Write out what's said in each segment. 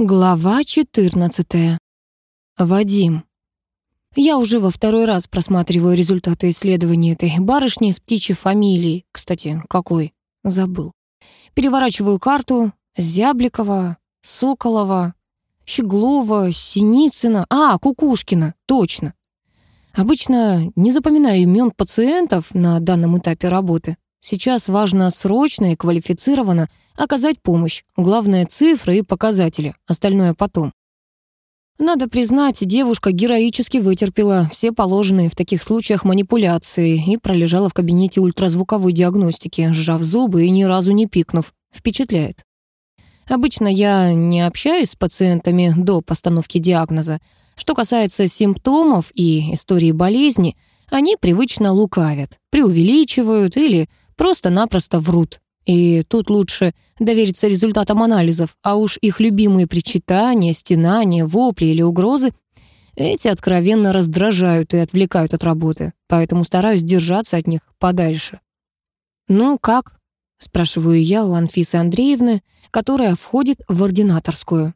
Глава 14. Вадим. Я уже во второй раз просматриваю результаты исследования этой барышни с птичьей фамилией. Кстати, какой? Забыл. Переворачиваю карту. Зябликова, Соколова, Щеглова, Синицына. А, Кукушкина, точно. Обычно не запоминаю имен пациентов на данном этапе работы. Сейчас важно срочно и квалифицированно оказать помощь. Главное — цифры и показатели, остальное потом. Надо признать, девушка героически вытерпела все положенные в таких случаях манипуляции и пролежала в кабинете ультразвуковой диагностики, сжав зубы и ни разу не пикнув. Впечатляет. Обычно я не общаюсь с пациентами до постановки диагноза. Что касается симптомов и истории болезни, они привычно лукавят, преувеличивают или просто-напросто врут. И тут лучше довериться результатам анализов, а уж их любимые причитания, стенания, вопли или угрозы эти откровенно раздражают и отвлекают от работы, поэтому стараюсь держаться от них подальше. «Ну, как?» — спрашиваю я у Анфисы Андреевны, которая входит в ординаторскую.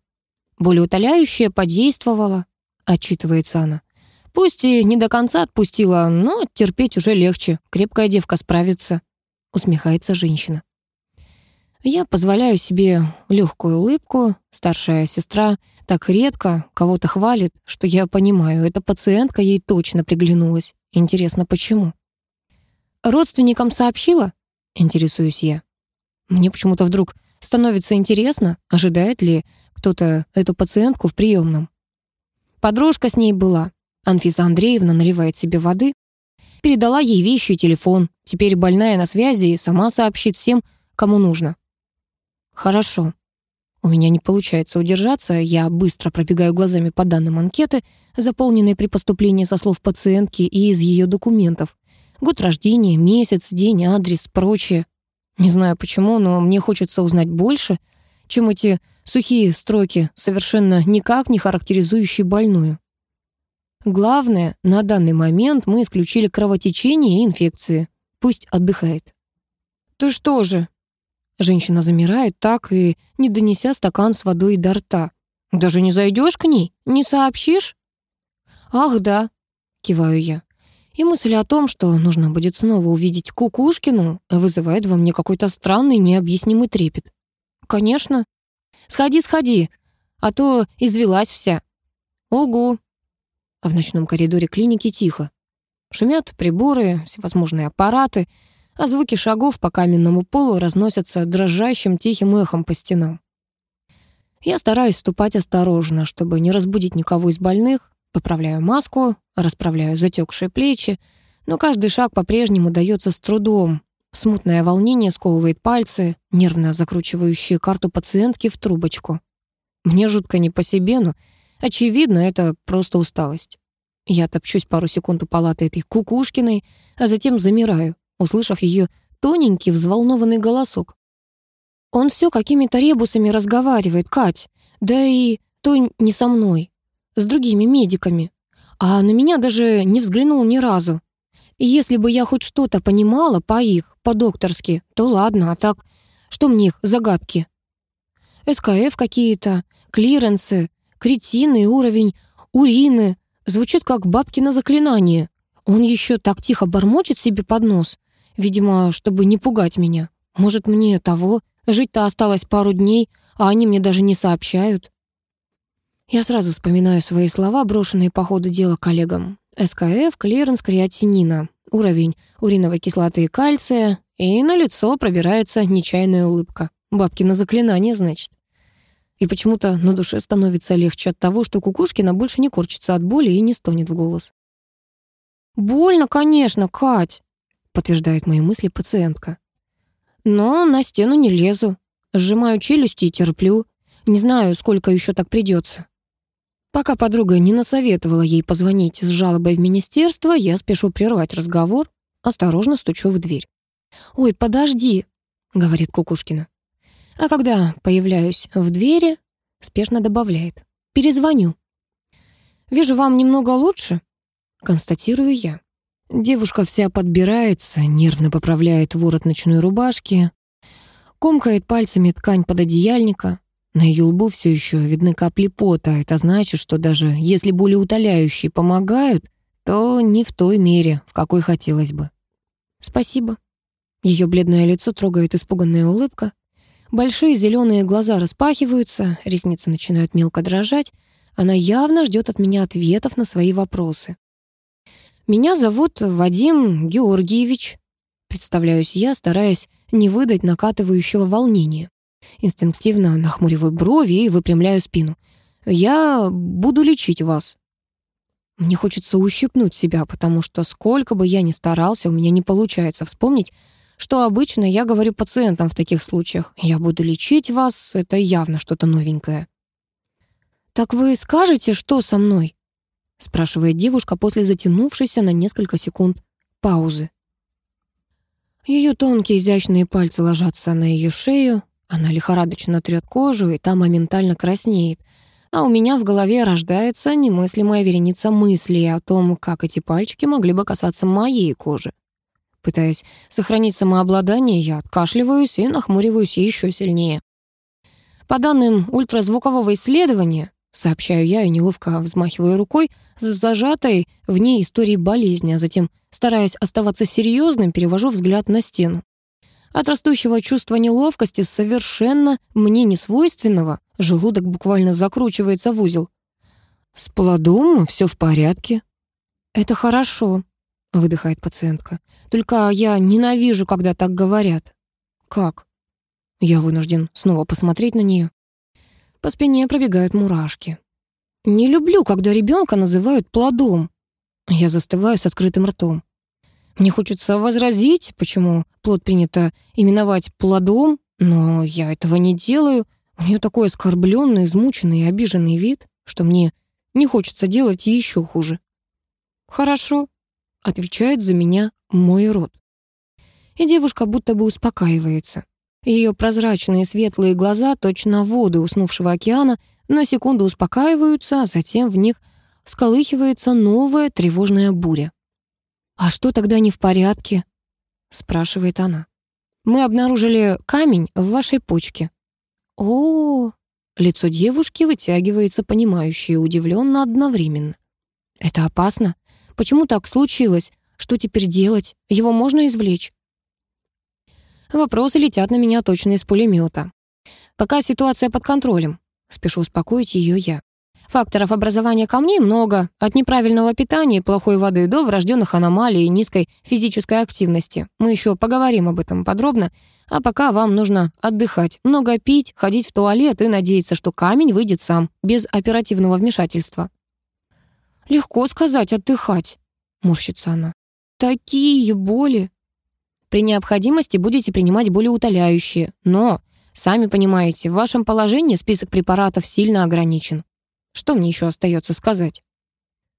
«Болеутоляющее подействовало», — отчитывается она. «Пусть и не до конца отпустила, но терпеть уже легче, крепкая девка справится» усмехается женщина. Я позволяю себе легкую улыбку. Старшая сестра так редко кого-то хвалит, что я понимаю, эта пациентка ей точно приглянулась. Интересно, почему? Родственникам сообщила? Интересуюсь я. Мне почему-то вдруг становится интересно, ожидает ли кто-то эту пациентку в приемном. Подружка с ней была. Анфиса Андреевна наливает себе воды, Передала ей вещи и телефон. Теперь больная на связи и сама сообщит всем, кому нужно. Хорошо. У меня не получается удержаться, я быстро пробегаю глазами по данным анкеты, заполненной при поступлении со слов пациентки и из ее документов. Год рождения, месяц, день, адрес, прочее. Не знаю почему, но мне хочется узнать больше, чем эти сухие строки, совершенно никак не характеризующие больную. Главное, на данный момент мы исключили кровотечение и инфекции. Пусть отдыхает. «Ты что же?» Женщина замирает так и не донеся стакан с водой до рта. «Даже не зайдешь к ней? Не сообщишь?» «Ах, да», — киваю я. И мысль о том, что нужно будет снова увидеть Кукушкину, вызывает во мне какой-то странный, необъяснимый трепет. «Конечно. Сходи, сходи, а то извелась вся». «Угу», а в ночном коридоре клиники тихо. Шумят приборы, всевозможные аппараты, а звуки шагов по каменному полу разносятся дрожащим тихим эхом по стенам. Я стараюсь ступать осторожно, чтобы не разбудить никого из больных, поправляю маску, расправляю затекшие плечи, но каждый шаг по-прежнему дается с трудом. Смутное волнение сковывает пальцы, нервно закручивающие карту пациентки в трубочку. Мне жутко не по себе, но Очевидно, это просто усталость. Я топчусь пару секунд у палаты этой Кукушкиной, а затем замираю, услышав ее тоненький взволнованный голосок. Он все какими-то ребусами разговаривает, Кать. Да и то не со мной, с другими медиками. А на меня даже не взглянул ни разу. Если бы я хоть что-то понимала по их, по-докторски, то ладно, а так, что мне их загадки? СКФ какие-то, клиренсы, кретины, уровень урины. Звучит как бабкино заклинание. Он еще так тихо бормочет себе под нос. Видимо, чтобы не пугать меня. Может, мне того? Жить-то осталось пару дней, а они мне даже не сообщают. Я сразу вспоминаю свои слова, брошенные по ходу дела коллегам. СКФ, клиренс, креатинина, уровень уриновой кислоты и кальция, и на лицо пробирается нечаянная улыбка. Бабкино заклинание, значит. И почему-то на душе становится легче от того, что Кукушкина больше не корчится от боли и не стонет в голос. «Больно, конечно, Кать», — подтверждает мои мысли пациентка. «Но на стену не лезу. Сжимаю челюсти и терплю. Не знаю, сколько еще так придется». Пока подруга не насоветовала ей позвонить с жалобой в министерство, я спешу прервать разговор, осторожно стучу в дверь. «Ой, подожди», — говорит Кукушкина. А когда появляюсь в двери, спешно добавляет. «Перезвоню». «Вижу, вам немного лучше?» Констатирую я. Девушка вся подбирается, нервно поправляет ворот ночной рубашки, комкает пальцами ткань под одеяльника. На ее лбу все еще видны капли пота. Это значит, что даже если болеутоляющие помогают, то не в той мере, в какой хотелось бы. «Спасибо». Ее бледное лицо трогает испуганная улыбка. Большие зеленые глаза распахиваются, ресницы начинают мелко дрожать. Она явно ждет от меня ответов на свои вопросы. «Меня зовут Вадим Георгиевич», представляюсь я, стараясь не выдать накатывающего волнения. Инстинктивно нахмуриваю брови и выпрямляю спину. «Я буду лечить вас». Мне хочется ущипнуть себя, потому что сколько бы я ни старался, у меня не получается вспомнить, что обычно я говорю пациентам в таких случаях. «Я буду лечить вас» — это явно что-то новенькое. «Так вы скажете, что со мной?» — спрашивает девушка после затянувшейся на несколько секунд паузы. Ее тонкие изящные пальцы ложатся на ее шею, она лихорадочно трет кожу, и та моментально краснеет. А у меня в голове рождается немыслимая вереница мыслей о том, как эти пальчики могли бы касаться моей кожи. Пытаясь сохранить самообладание, я откашливаюсь и нахмуриваюсь еще сильнее. По данным ультразвукового исследования, сообщаю я и неловко взмахиваю рукой с зажатой в ней историей болезни, а затем, стараясь оставаться серьезным, перевожу взгляд на стену. От растущего чувства неловкости, совершенно мне несвойственного, желудок буквально закручивается в узел. «С плодом все в порядке». «Это хорошо», — выдыхает пациентка. «Только я ненавижу, когда так говорят». «Как?» Я вынужден снова посмотреть на нее. По спине пробегают мурашки. «Не люблю, когда ребенка называют плодом». Я застываю с открытым ртом. Мне хочется возразить, почему плод принято именовать плодом, но я этого не делаю. У нее такой оскорбленный, измученный и обиженный вид, что мне не хочется делать еще хуже. «Хорошо», — отвечает за меня мой рот. И девушка будто бы успокаивается. Ее прозрачные светлые глаза, точно воды уснувшего океана, на секунду успокаиваются, а затем в них всколыхивается новая тревожная буря. «А что тогда не в порядке?» — спрашивает она. «Мы обнаружили камень в вашей почке». О, -о, -о лицо девушки вытягивается понимающе и удивленно одновременно. «Это опасно? Почему так случилось? Что теперь делать? Его можно извлечь?» Вопросы летят на меня точно из пулемета. Пока ситуация под контролем. Спешу успокоить ее я. Факторов образования камней много, от неправильного питания и плохой воды до врожденных аномалий и низкой физической активности. Мы еще поговорим об этом подробно, а пока вам нужно отдыхать, много пить, ходить в туалет и надеяться, что камень выйдет сам, без оперативного вмешательства. «Легко сказать «отдыхать», — морщится она. «Такие боли!» При необходимости будете принимать болеутоляющие, но, сами понимаете, в вашем положении список препаратов сильно ограничен. Что мне еще остается сказать?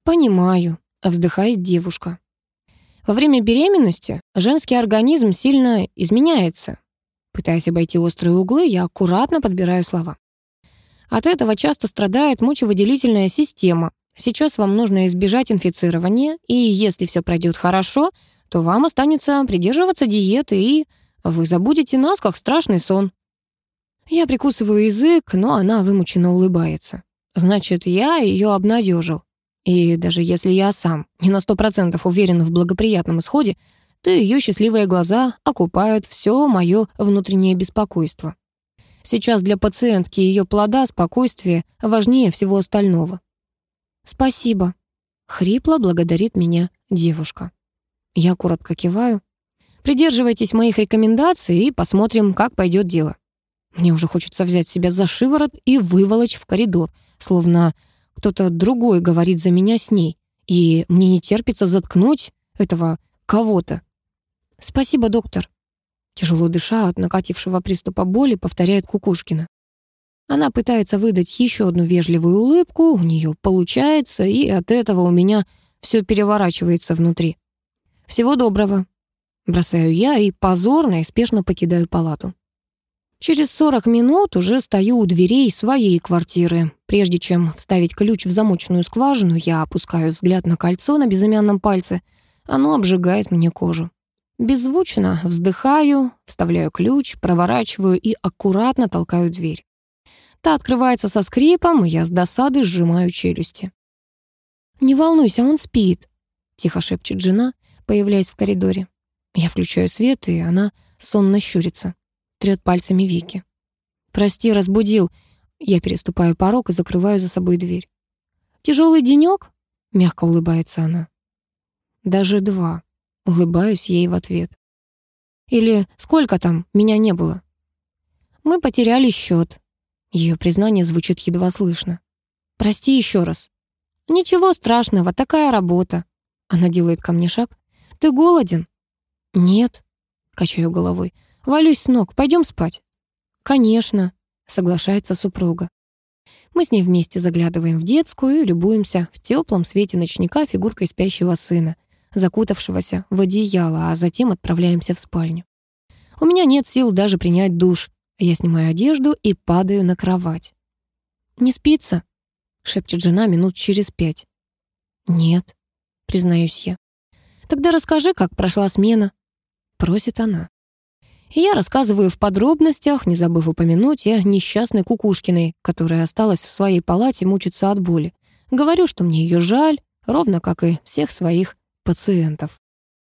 Понимаю, вздыхает девушка. Во время беременности женский организм сильно изменяется. Пытаясь обойти острые углы, я аккуратно подбираю слова. От этого часто страдает мочевыделительная система. Сейчас вам нужно избежать инфицирования, и если все пройдет хорошо, то вам останется придерживаться диеты, и вы забудете нас, как страшный сон. Я прикусываю язык, но она вымученно улыбается. Значит, я ее обнадежил. И даже если я сам не на сто процентов уверен в благоприятном исходе, то ее счастливые глаза окупают все мое внутреннее беспокойство. Сейчас для пациентки ее плода спокойствие важнее всего остального. «Спасибо», — хрипло благодарит меня девушка. Я коротко киваю. «Придерживайтесь моих рекомендаций и посмотрим, как пойдет дело». Мне уже хочется взять себя за шиворот и выволочь в коридор, словно кто-то другой говорит за меня с ней, и мне не терпится заткнуть этого кого-то. «Спасибо, доктор», — тяжело дыша от накатившего приступа боли, повторяет Кукушкина. Она пытается выдать еще одну вежливую улыбку, у нее получается, и от этого у меня все переворачивается внутри. «Всего доброго», — бросаю я и позорно и спешно покидаю палату. Через 40 минут уже стою у дверей своей квартиры. Прежде чем вставить ключ в замочную скважину, я опускаю взгляд на кольцо на безымянном пальце. Оно обжигает мне кожу. Беззвучно вздыхаю, вставляю ключ, проворачиваю и аккуратно толкаю дверь. Та открывается со скрипом, и я с досады сжимаю челюсти. «Не волнуйся, он спит», — тихо шепчет жена, появляясь в коридоре. Я включаю свет, и она сонно щурится, трет пальцами Вики. «Прости, разбудил». Я переступаю порог и закрываю за собой дверь. «Тяжелый денек?» — мягко улыбается она. «Даже два». Улыбаюсь ей в ответ. «Или сколько там? Меня не было». «Мы потеряли счет». Ее признание звучит едва слышно. «Прости еще раз». «Ничего страшного, такая работа». Она делает ко мне шаг. «Ты голоден?» «Нет», — качаю головой. «Валюсь с ног, пойдем спать». «Конечно», — соглашается супруга. Мы с ней вместе заглядываем в детскую и любуемся в теплом свете ночника фигуркой спящего сына, закутавшегося в одеяло, а затем отправляемся в спальню. У меня нет сил даже принять душ. Я снимаю одежду и падаю на кровать. «Не спится?» — шепчет жена минут через пять. «Нет», — признаюсь я. «Тогда расскажи, как прошла смена», — просит она. И я рассказываю в подробностях, не забыв упомянуть о несчастной Кукушкиной, которая осталась в своей палате мучиться от боли. Говорю, что мне ее жаль, ровно как и всех своих пациентов.